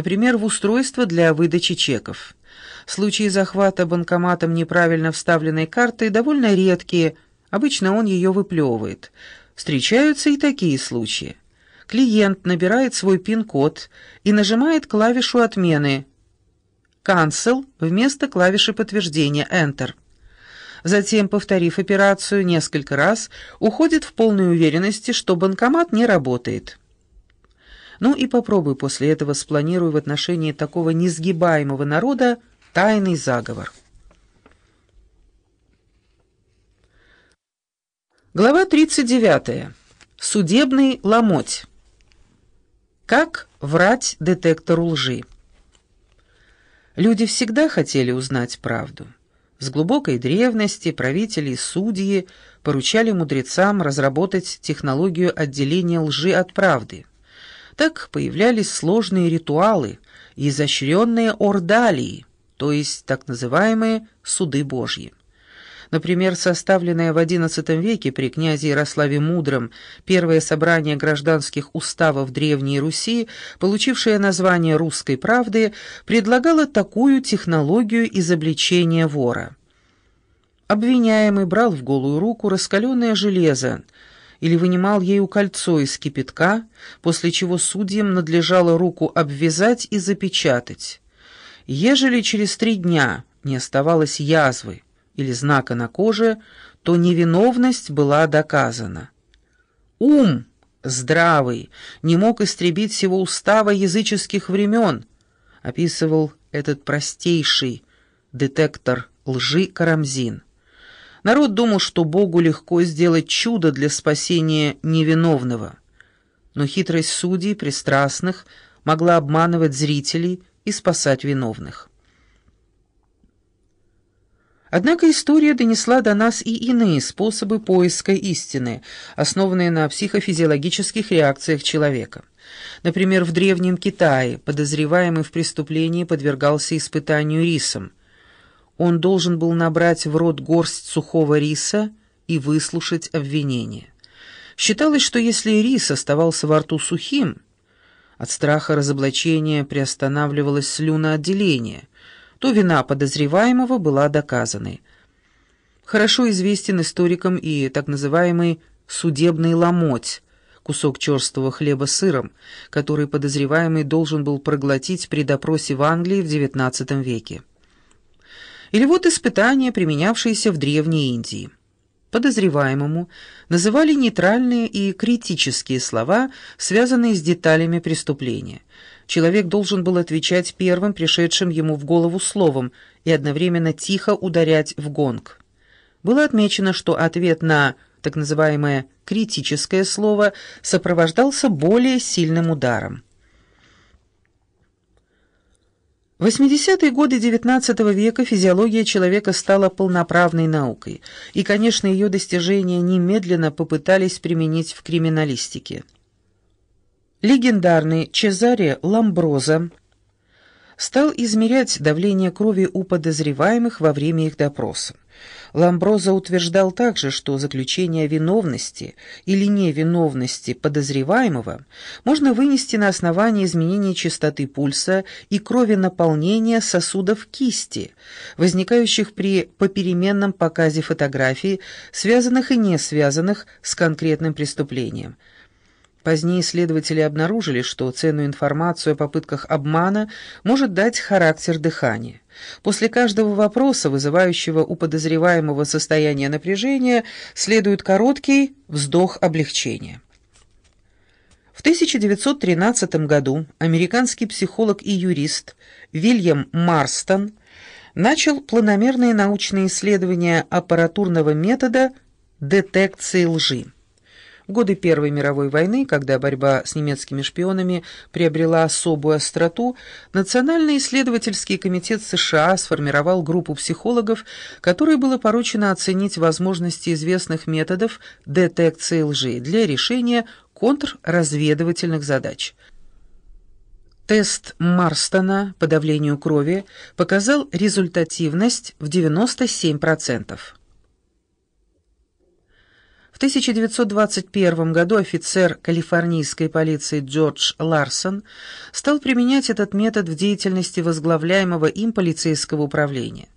например, в устройство для выдачи чеков. Случаи захвата банкоматом неправильно вставленной карты довольно редкие, обычно он ее выплевывает. Встречаются и такие случаи. Клиент набирает свой пин-код и нажимает клавишу отмены «Cancel» вместо клавиши подтверждения «Enter». Затем, повторив операцию несколько раз, уходит в полной уверенности, что банкомат не работает. Ну и попробуй после этого спланируй в отношении такого несгибаемого народа тайный заговор. Глава 39. Судебный ломоть. Как врать детектору лжи? Люди всегда хотели узнать правду. С глубокой древности правители и судьи поручали мудрецам разработать технологию отделения лжи от правды. Так появлялись сложные ритуалы и изощренные ордалии, то есть так называемые «суды Божьи». Например, составленное в XI веке при князе Ярославе Мудром первое собрание гражданских уставов Древней Руси, получившее название «Русской правды», предлагало такую технологию изобличения вора. Обвиняемый брал в голую руку раскаленное железо или вынимал ею кольцо из кипятка, после чего судьям надлежало руку обвязать и запечатать. Ежели через три дня не оставалось язвы, или знака на коже, то невиновность была доказана. Ум здравый не мог истребить всего устава языческих времен, описывал этот простейший детектор лжи Карамзин. Народ думал, что Богу легко сделать чудо для спасения невиновного. Но хитрость судей, пристрастных, могла обманывать зрителей и спасать виновных. Однако история донесла до нас и иные способы поиска истины, основанные на психофизиологических реакциях человека. Например, в Древнем Китае подозреваемый в преступлении подвергался испытанию рисом. Он должен был набрать в рот горсть сухого риса и выслушать обвинение. Считалось, что если рис оставался во рту сухим, от страха разоблачения приостанавливалось слюноотделение, то вина подозреваемого была доказанной. Хорошо известен историкам и так называемый «судебный ломоть», кусок черствого хлеба с сыром, который подозреваемый должен был проглотить при допросе в Англии в XIX веке. Или вот испытания, применявшиеся в Древней Индии. Подозреваемому называли нейтральные и критические слова, связанные с деталями преступления – человек должен был отвечать первым пришедшим ему в голову словом и одновременно тихо ударять в гонг. Было отмечено, что ответ на так называемое «критическое слово» сопровождался более сильным ударом. В 80-е годы XIX века физиология человека стала полноправной наукой, и, конечно, ее достижения немедленно попытались применить в криминалистике. Легендарный Чезаре Ламброза стал измерять давление крови у подозреваемых во время их допроса. Ламброза утверждал также, что заключение виновности или невиновности подозреваемого можно вынести на основании изменения частоты пульса и крови наполнения сосудов кисти, возникающих при попеременном показе фотографий, связанных и не связанных с конкретным преступлением – Позднее исследователи обнаружили, что ценную информацию о попытках обмана может дать характер дыхания. После каждого вопроса, вызывающего у подозреваемого состояние напряжения, следует короткий вздох облегчения. В 1913 году американский психолог и юрист Вильям Марстон начал планомерные научные исследования аппаратурного метода детекции лжи. В годы Первой мировой войны, когда борьба с немецкими шпионами приобрела особую остроту, Национальный исследовательский комитет США сформировал группу психологов, которой было поручено оценить возможности известных методов детекции лжи для решения контрразведывательных задач. Тест Марстона по давлению крови показал результативность в 97%. 1921 году офицер калифорнийской полиции Джордж Ларсон стал применять этот метод в деятельности возглавляемого им полицейского управления.